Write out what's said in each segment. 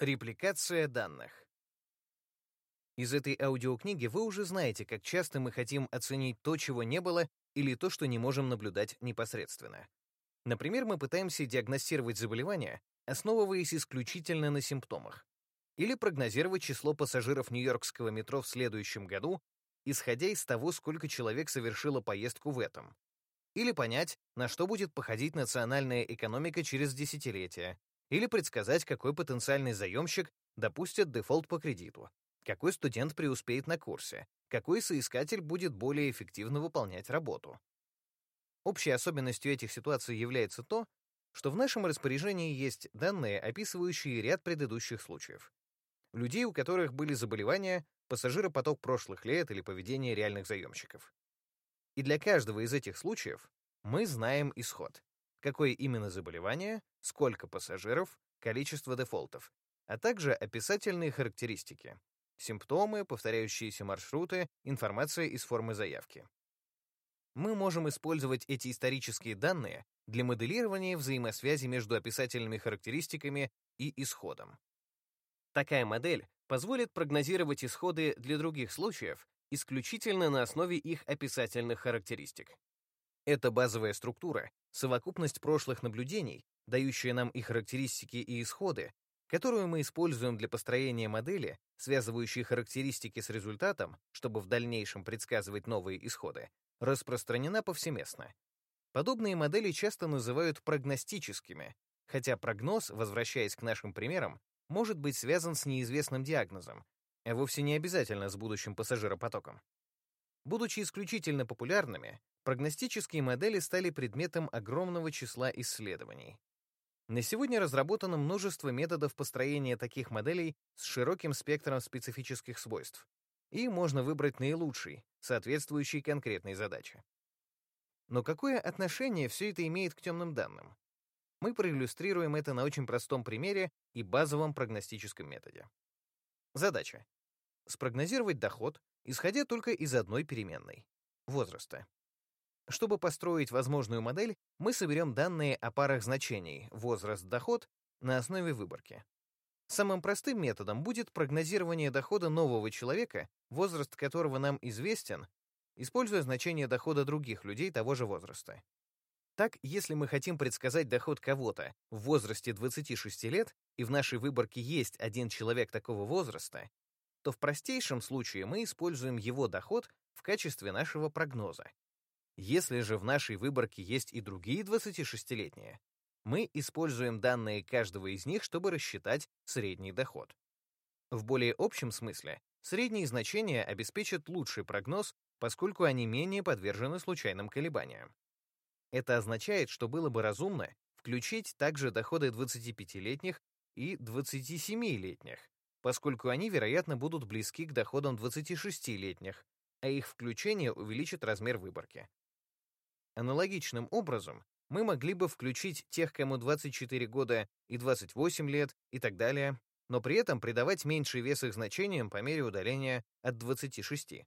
Репликация данных. Из этой аудиокниги вы уже знаете, как часто мы хотим оценить то, чего не было, или то, что не можем наблюдать непосредственно. Например, мы пытаемся диагностировать заболевание, основываясь исключительно на симптомах, или прогнозировать число пассажиров Нью-Йоркского метро в следующем году, исходя из того, сколько человек совершило поездку в этом, или понять, на что будет походить национальная экономика через десятилетия, или предсказать, какой потенциальный заемщик допустит дефолт по кредиту, какой студент преуспеет на курсе, какой соискатель будет более эффективно выполнять работу. Общей особенностью этих ситуаций является то, что в нашем распоряжении есть данные, описывающие ряд предыдущих случаев. Людей, у которых были заболевания, пассажиропоток прошлых лет или поведение реальных заемщиков. И для каждого из этих случаев мы знаем исход какое именно заболевание, сколько пассажиров, количество дефолтов, а также описательные характеристики, симптомы, повторяющиеся маршруты, информация из формы заявки. Мы можем использовать эти исторические данные для моделирования взаимосвязи между описательными характеристиками и исходом. Такая модель позволит прогнозировать исходы для других случаев исключительно на основе их описательных характеристик. Эта базовая структура совокупность прошлых наблюдений, дающая нам и характеристики, и исходы, которую мы используем для построения модели, связывающей характеристики с результатом, чтобы в дальнейшем предсказывать новые исходы, распространена повсеместно. Подобные модели часто называют прогностическими, хотя прогноз, возвращаясь к нашим примерам, может быть связан с неизвестным диагнозом, а вовсе не обязательно с будущим пассажиропотоком. Будучи исключительно популярными, Прогностические модели стали предметом огромного числа исследований. На сегодня разработано множество методов построения таких моделей с широким спектром специфических свойств, и можно выбрать наилучший, соответствующий конкретной задаче. Но какое отношение все это имеет к темным данным? Мы проиллюстрируем это на очень простом примере и базовом прогностическом методе. Задача. Спрогнозировать доход, исходя только из одной переменной — возраста. Чтобы построить возможную модель, мы соберем данные о парах значений возраст, доход на основе выборки. Самым простым методом будет прогнозирование дохода нового человека, возраст которого нам известен, используя значение дохода других людей того же возраста. Так, если мы хотим предсказать доход кого-то в возрасте 26 лет, и в нашей выборке есть один человек такого возраста, то в простейшем случае мы используем его доход в качестве нашего прогноза. Если же в нашей выборке есть и другие 26-летние, мы используем данные каждого из них, чтобы рассчитать средний доход. В более общем смысле, средние значения обеспечат лучший прогноз, поскольку они менее подвержены случайным колебаниям. Это означает, что было бы разумно включить также доходы 25-летних и 27-летних, поскольку они, вероятно, будут близки к доходам 26-летних, а их включение увеличит размер выборки. Аналогичным образом мы могли бы включить тех, кому 24 года и 28 лет и так далее, но при этом придавать меньший вес их значениям по мере удаления от 26.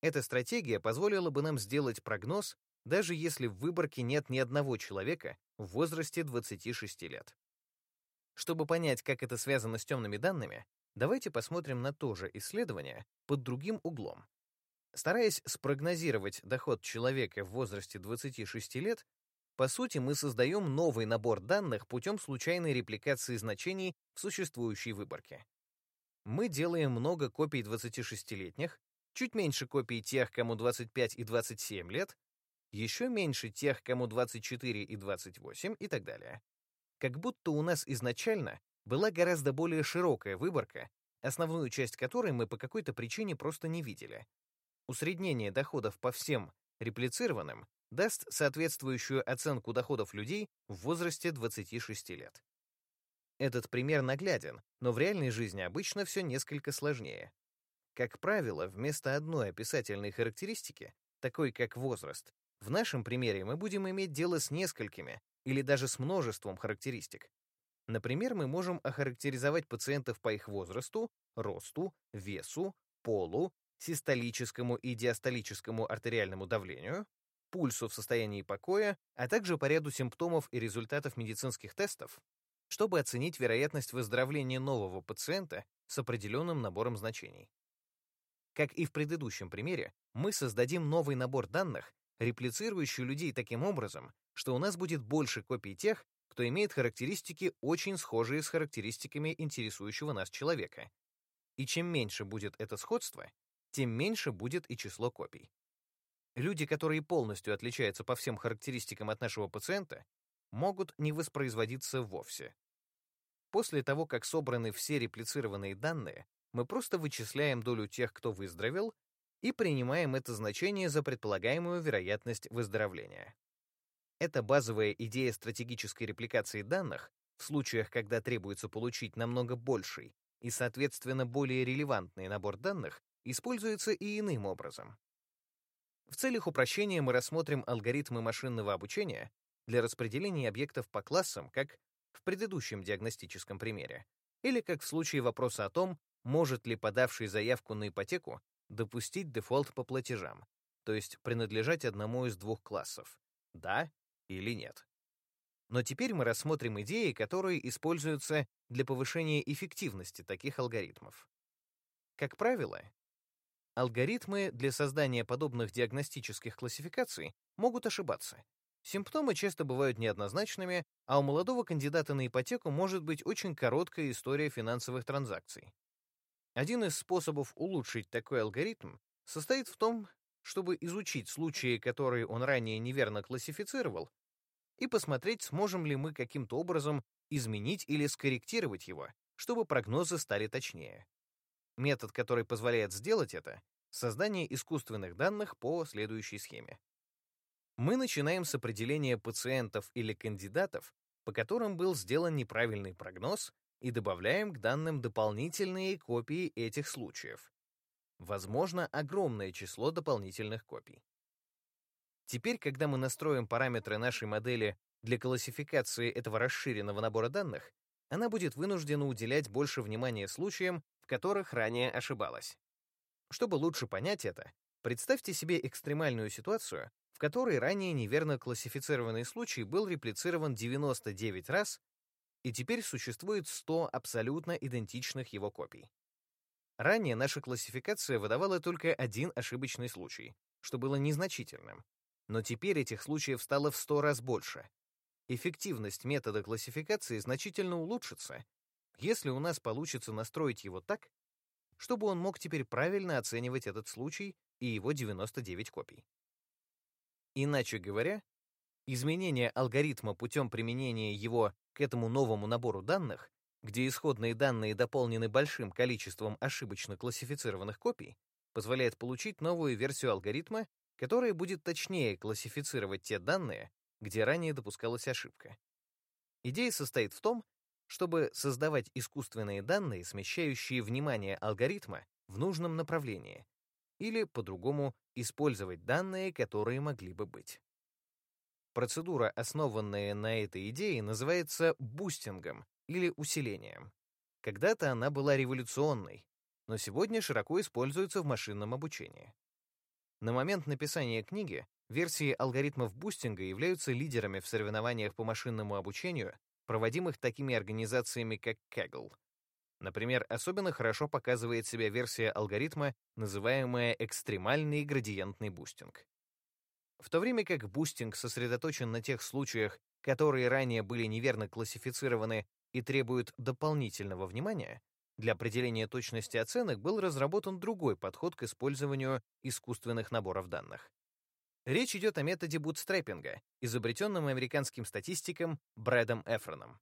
Эта стратегия позволила бы нам сделать прогноз, даже если в выборке нет ни одного человека в возрасте 26 лет. Чтобы понять, как это связано с темными данными, давайте посмотрим на то же исследование под другим углом. Стараясь спрогнозировать доход человека в возрасте 26 лет, по сути, мы создаем новый набор данных путем случайной репликации значений в существующей выборке. Мы делаем много копий 26-летних, чуть меньше копий тех, кому 25 и 27 лет, еще меньше тех, кому 24 и 28 и так далее. Как будто у нас изначально была гораздо более широкая выборка, основную часть которой мы по какой-то причине просто не видели, Усреднение доходов по всем реплицированным даст соответствующую оценку доходов людей в возрасте 26 лет. Этот пример нагляден, но в реальной жизни обычно все несколько сложнее. Как правило, вместо одной описательной характеристики, такой как возраст, в нашем примере мы будем иметь дело с несколькими или даже с множеством характеристик. Например, мы можем охарактеризовать пациентов по их возрасту, росту, весу, полу, систолическому и диастолическому артериальному давлению, пульсу в состоянии покоя, а также по ряду симптомов и результатов медицинских тестов, чтобы оценить вероятность выздоровления нового пациента с определенным набором значений. Как и в предыдущем примере, мы создадим новый набор данных, реплицирующий людей таким образом, что у нас будет больше копий тех, кто имеет характеристики, очень схожие с характеристиками интересующего нас человека. И чем меньше будет это сходство, тем меньше будет и число копий. Люди, которые полностью отличаются по всем характеристикам от нашего пациента, могут не воспроизводиться вовсе. После того, как собраны все реплицированные данные, мы просто вычисляем долю тех, кто выздоровел, и принимаем это значение за предполагаемую вероятность выздоровления. Эта базовая идея стратегической репликации данных в случаях, когда требуется получить намного больший и, соответственно, более релевантный набор данных, используется и иным образом. В целях упрощения мы рассмотрим алгоритмы машинного обучения для распределения объектов по классам, как в предыдущем диагностическом примере, или как в случае вопроса о том, может ли подавший заявку на ипотеку допустить дефолт по платежам, то есть принадлежать одному из двух классов — да или нет. Но теперь мы рассмотрим идеи, которые используются для повышения эффективности таких алгоритмов. Как правило, алгоритмы для создания подобных диагностических классификаций могут ошибаться. Симптомы часто бывают неоднозначными, а у молодого кандидата на ипотеку может быть очень короткая история финансовых транзакций. Один из способов улучшить такой алгоритм состоит в том, чтобы изучить случаи, которые он ранее неверно классифицировал, и посмотреть, сможем ли мы каким-то образом изменить или скорректировать его, чтобы прогнозы стали точнее. Метод, который позволяет сделать это — создание искусственных данных по следующей схеме. Мы начинаем с определения пациентов или кандидатов, по которым был сделан неправильный прогноз, и добавляем к данным дополнительные копии этих случаев. Возможно, огромное число дополнительных копий. Теперь, когда мы настроим параметры нашей модели для классификации этого расширенного набора данных, она будет вынуждена уделять больше внимания случаям, которых ранее ошибалась. Чтобы лучше понять это, представьте себе экстремальную ситуацию, в которой ранее неверно классифицированный случай был реплицирован 99 раз и теперь существует 100 абсолютно идентичных его копий. Ранее наша классификация выдавала только один ошибочный случай, что было незначительным, но теперь этих случаев стало в 100 раз больше. Эффективность метода классификации значительно улучшится, если у нас получится настроить его так, чтобы он мог теперь правильно оценивать этот случай и его 99 копий. Иначе говоря, изменение алгоритма путем применения его к этому новому набору данных, где исходные данные дополнены большим количеством ошибочно классифицированных копий, позволяет получить новую версию алгоритма, которая будет точнее классифицировать те данные, где ранее допускалась ошибка. Идея состоит в том, чтобы создавать искусственные данные, смещающие внимание алгоритма в нужном направлении, или, по-другому, использовать данные, которые могли бы быть. Процедура, основанная на этой идее, называется бустингом или усилением. Когда-то она была революционной, но сегодня широко используется в машинном обучении. На момент написания книги версии алгоритмов бустинга являются лидерами в соревнованиях по машинному обучению, проводимых такими организациями, как Kaggle. Например, особенно хорошо показывает себя версия алгоритма, называемая экстремальный градиентный бустинг. В то время как бустинг сосредоточен на тех случаях, которые ранее были неверно классифицированы и требуют дополнительного внимания, для определения точности оценок был разработан другой подход к использованию искусственных наборов данных. Речь идет о методе бутстрепинга, изобретенном американским статистиком Брэдом Эфроном.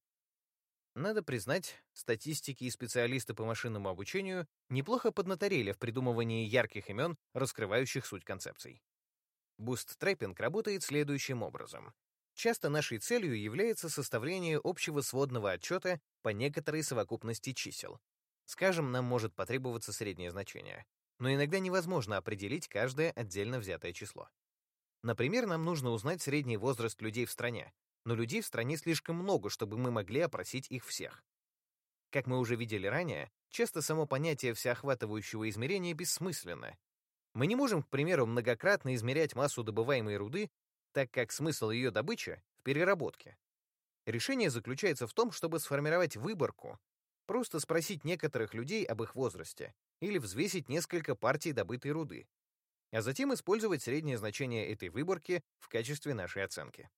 Надо признать, статистики и специалисты по машинному обучению неплохо поднаторели в придумывании ярких имен, раскрывающих суть концепций. Бутстрепинг работает следующим образом. Часто нашей целью является составление общего сводного отчета по некоторой совокупности чисел. Скажем, нам может потребоваться среднее значение, но иногда невозможно определить каждое отдельно взятое число. Например, нам нужно узнать средний возраст людей в стране, но людей в стране слишком много, чтобы мы могли опросить их всех. Как мы уже видели ранее, часто само понятие всеохватывающего измерения бессмысленно, мы не можем, к примеру, многократно измерять массу добываемой руды, так как смысл ее добычи в переработке. Решение заключается в том, чтобы сформировать выборку, просто спросить некоторых людей об их возрасте или взвесить несколько партий добытой руды, а затем использовать среднее значение этой выборки в качестве нашей оценки.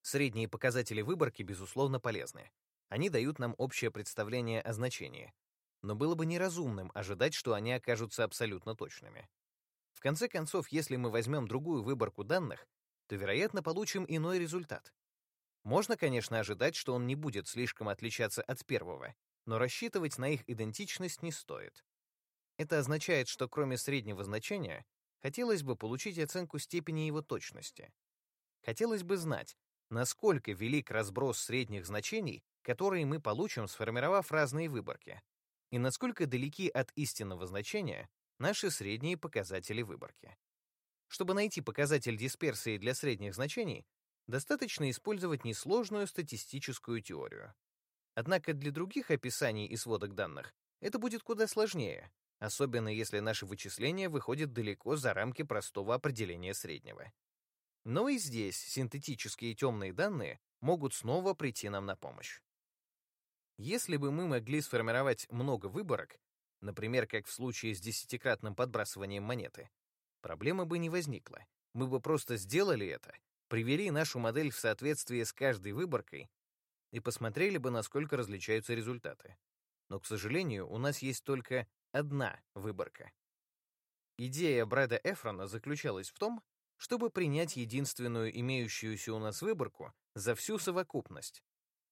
Средние показатели выборки, безусловно, полезны. Они дают нам общее представление о значении, но было бы неразумным ожидать, что они окажутся абсолютно точными. В конце концов, если мы возьмем другую выборку данных, то, вероятно, получим иной результат. Можно, конечно, ожидать, что он не будет слишком отличаться от первого, но рассчитывать на их идентичность не стоит. Это означает, что кроме среднего значения, хотелось бы получить оценку степени его точности. Хотелось бы знать, насколько велик разброс средних значений, которые мы получим, сформировав разные выборки, и насколько далеки от истинного значения наши средние показатели выборки. Чтобы найти показатель дисперсии для средних значений, достаточно использовать несложную статистическую теорию. Однако для других описаний и сводок данных это будет куда сложнее, особенно если наше вычисление выходит далеко за рамки простого определения среднего. Но и здесь синтетические темные данные могут снова прийти нам на помощь. Если бы мы могли сформировать много выборок, например, как в случае с десятикратным подбрасыванием монеты, проблемы бы не возникло. Мы бы просто сделали это, привели нашу модель в соответствие с каждой выборкой и посмотрели бы, насколько различаются результаты. Но, к сожалению, у нас есть только одна выборка. Идея Брэда Эфрона заключалась в том, чтобы принять единственную имеющуюся у нас выборку за всю совокупность.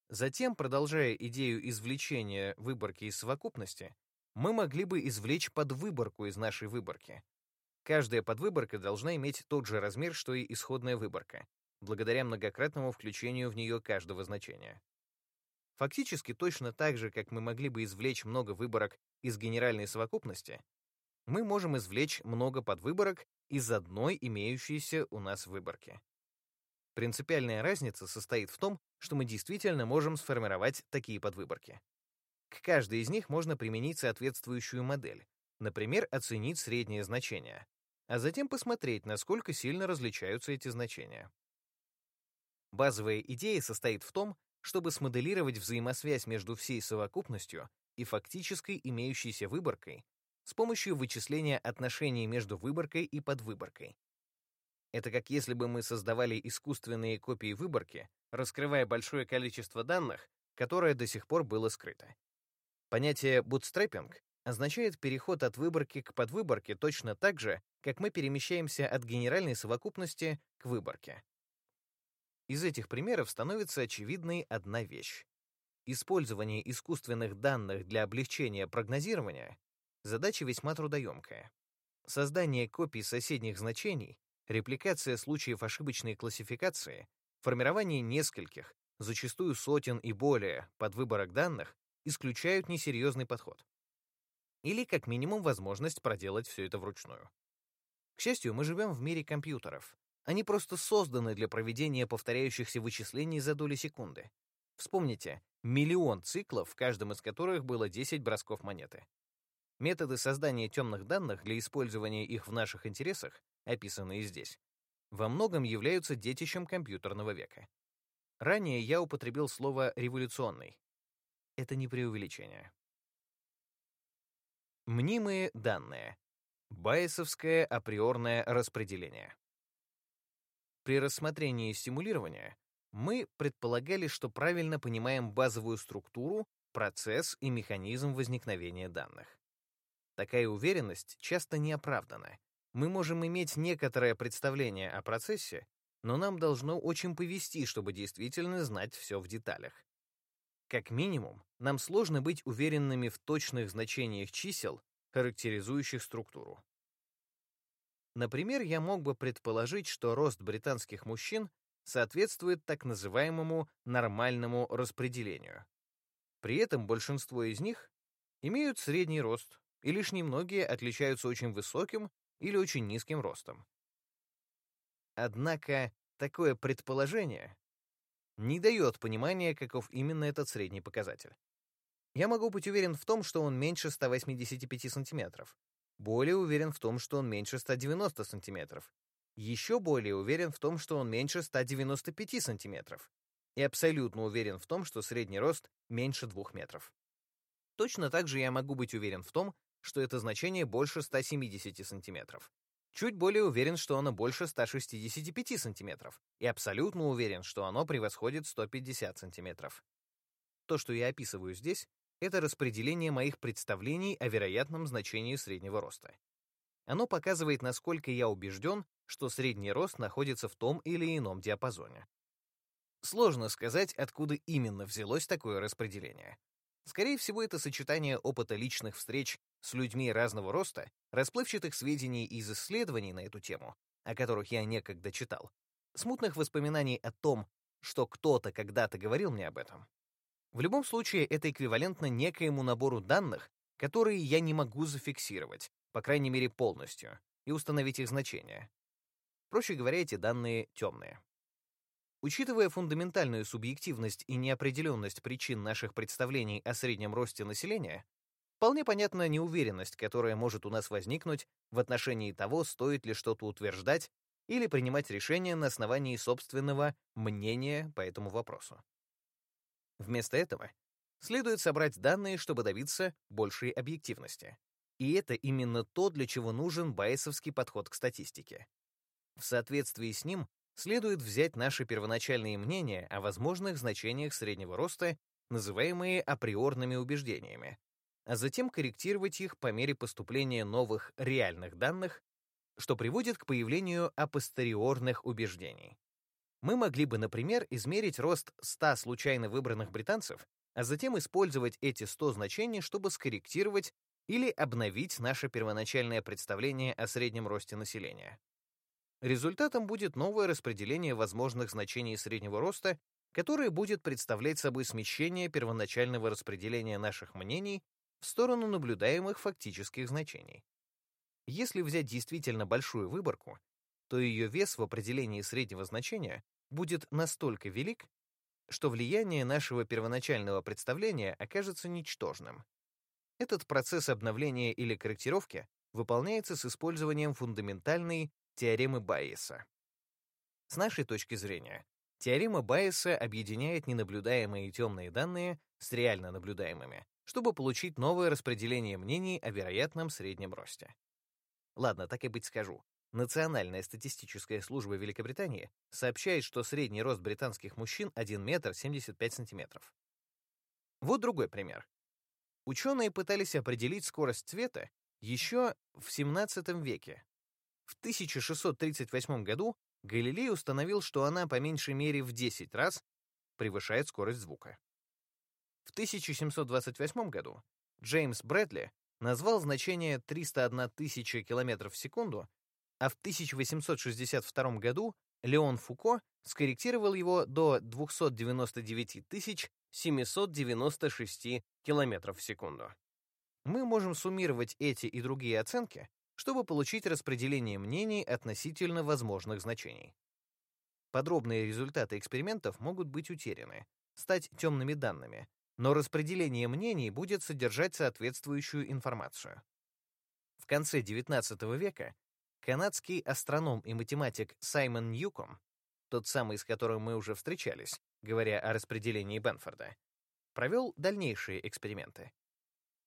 Затем, продолжая идею извлечения выборки из совокупности, мы могли бы извлечь подвыборку из нашей выборки. Каждая подвыборка должна иметь тот же размер, что и исходная выборка, благодаря многократному включению в нее каждого значения. Фактически точно так же, как мы могли бы извлечь много выборок из генеральной совокупности, мы можем извлечь много подвыборок из одной имеющейся у нас выборки. Принципиальная разница состоит в том, что мы действительно можем сформировать такие подвыборки. К каждой из них можно применить соответствующую модель, например, оценить среднее значение, а затем посмотреть, насколько сильно различаются эти значения. Базовая идея состоит в том, чтобы смоделировать взаимосвязь между всей совокупностью и фактической имеющейся выборкой с помощью вычисления отношений между выборкой и подвыборкой. Это как если бы мы создавали искусственные копии выборки, раскрывая большое количество данных, которое до сих пор было скрыто. Понятие «бутстрепинг» означает переход от выборки к подвыборке точно так же, как мы перемещаемся от генеральной совокупности к выборке. Из этих примеров становится очевидной одна вещь. Использование искусственных данных для облегчения прогнозирования — задача весьма трудоемкая. Создание копий соседних значений, репликация случаев ошибочной классификации, формирование нескольких, зачастую сотен и более, подвыборок данных исключают несерьезный подход. Или, как минимум, возможность проделать все это вручную. К счастью, мы живем в мире компьютеров, они просто созданы для проведения повторяющихся вычислений за доли секунды. Вспомните, миллион циклов, в каждом из которых было 10 бросков монеты. Методы создания темных данных для использования их в наших интересах, описанные здесь, во многом являются детищем компьютерного века. Ранее я употребил слово «революционный». Это не преувеличение. Мнимые данные. Байесовское априорное распределение. При рассмотрении симулирования мы предполагали, что правильно понимаем базовую структуру, процесс и механизм возникновения данных. Такая уверенность часто не оправдана. Мы можем иметь некоторое представление о процессе, но нам должно очень повести, чтобы действительно знать все в деталях. Как минимум, нам сложно быть уверенными в точных значениях чисел, характеризующих структуру. Например, я мог бы предположить, что рост британских мужчин соответствует так называемому нормальному распределению. При этом большинство из них имеют средний рост, и лишь немногие отличаются очень высоким или очень низким ростом. Однако такое предположение не дает понимания, каков именно этот средний показатель. Я могу быть уверен в том, что он меньше 185 сантиметров, более уверен в том, что он меньше 190 сантиметров. Еще более уверен в том, что он меньше 195 сантиметров. и абсолютно уверен в том, что средний рост меньше 2 метров. Точно так же я могу быть уверен в том, что это значение больше 170 сантиметров. Чуть более уверен, что оно больше 165 сантиметров, и абсолютно уверен, что оно превосходит 150 сантиметров. То, что я описываю здесь, это распределение моих представлений о вероятном значении среднего роста. Оно показывает, насколько я убежден, что средний рост находится в том или ином диапазоне. Сложно сказать, откуда именно взялось такое распределение. Скорее всего, это сочетание опыта личных встреч с людьми разного роста, расплывчатых сведений из исследований на эту тему, о которых я некогда читал, смутных воспоминаний о том, что кто-то когда-то говорил мне об этом. В любом случае, это эквивалентно некоему набору данных, которые я не могу зафиксировать, по крайней мере полностью, и установить их значение. Проще говоря, эти данные темные. Учитывая фундаментальную субъективность и неопределенность причин наших представлений о среднем росте населения, вполне понятна неуверенность, которая может у нас возникнуть в отношении того, стоит ли что-то утверждать или принимать решение на основании собственного мнения по этому вопросу. Вместо этого следует собрать данные, чтобы добиться большей объективности. И это именно то, для чего нужен байесовский подход к статистике. В соответствии с ним следует взять наши первоначальные мнения о возможных значениях среднего роста, называемые априорными убеждениями, а затем корректировать их по мере поступления новых реальных данных, что приводит к появлению апостериорных убеждений. Мы могли бы, например, измерить рост 100 случайно выбранных британцев, а затем использовать эти 100 значений, чтобы скорректировать или обновить наше первоначальное представление о среднем росте населения. Результатом будет новое распределение возможных значений среднего роста, которое будет представлять собой смещение первоначального распределения наших мнений в сторону наблюдаемых фактических значений. Если взять действительно большую выборку, то ее вес в определении среднего значения будет настолько велик, что влияние нашего первоначального представления окажется ничтожным. Этот процесс обновления или корректировки выполняется с использованием фундаментальной теоремы Байеса. С нашей точки зрения, теорема Байеса объединяет ненаблюдаемые темные данные с реально наблюдаемыми, чтобы получить новое распределение мнений о вероятном среднем росте. Ладно, так и быть скажу. Национальная статистическая служба Великобритании сообщает, что средний рост британских мужчин 1 метр 75 сантиметров. Вот другой пример. Ученые пытались определить скорость света еще в 17 веке в 1638 году Галилей установил, что она по меньшей мере в 10 раз превышает скорость звука. В 1728 году Джеймс Брэдли назвал значение 301 тысяча километров в секунду, а в 1862 году Леон Фуко скорректировал его до 299 796 километров в секунду. Мы можем суммировать эти и другие оценки, чтобы получить распределение мнений относительно возможных значений. Подробные результаты экспериментов могут быть утеряны, стать темными данными, но распределение мнений будет содержать соответствующую информацию. В конце XIX века канадский астроном и математик Саймон Ньюком, тот самый, с которым мы уже встречались, говоря о распределении Бенфорда, провел дальнейшие эксперименты.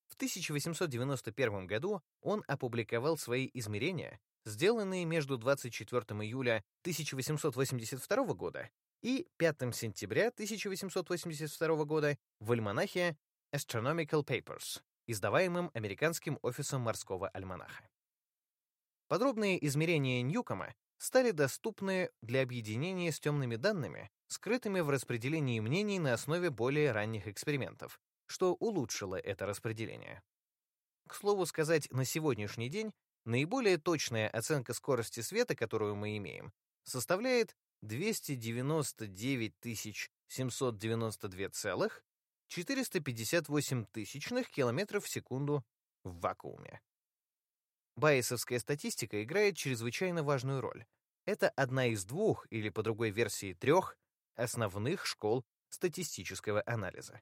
В 1891 году он опубликовал свои измерения, сделанные между 24 июля 1882 года и 5 сентября 1882 года в альманахе Astronomical Papers, издаваемым американским офисом морского альманаха. Подробные измерения Ньюкома стали доступны для объединения с темными данными, скрытыми в распределении мнений на основе более ранних экспериментов, что улучшило это распределение. К слову сказать, на сегодняшний день наиболее точная оценка скорости света, которую мы имеем, составляет 299 792,458 тысячных километров в секунду в вакууме. Байесовская статистика играет чрезвычайно важную роль. Это одна из двух, или по другой версии трех, основных школ статистического анализа.